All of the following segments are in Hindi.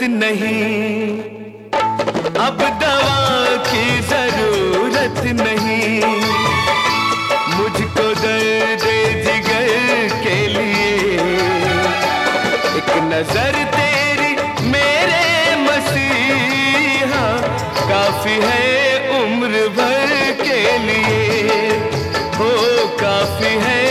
ज़रूरत नहीं। अब दवा की ज़रूरत नहीं। मुझको दर्द जिगर के लिए। एक नज़र तेरी मेरे मसीहा काफ़ी है उम्र भर के लिए। हो काफ़ी है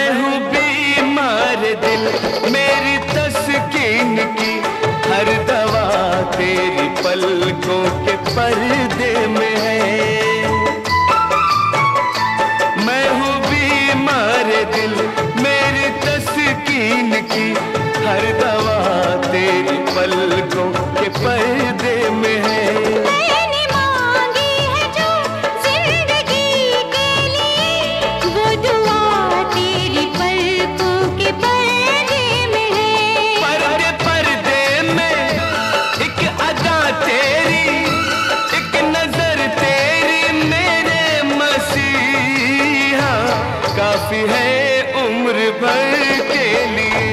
मैं हूँ बीमार दिल मेरी तस्कीन की हर दवा तेरी पलकों के पर्दे में। काफ़ी है उम्र भर के लिए।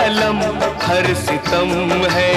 अलम हर सितम है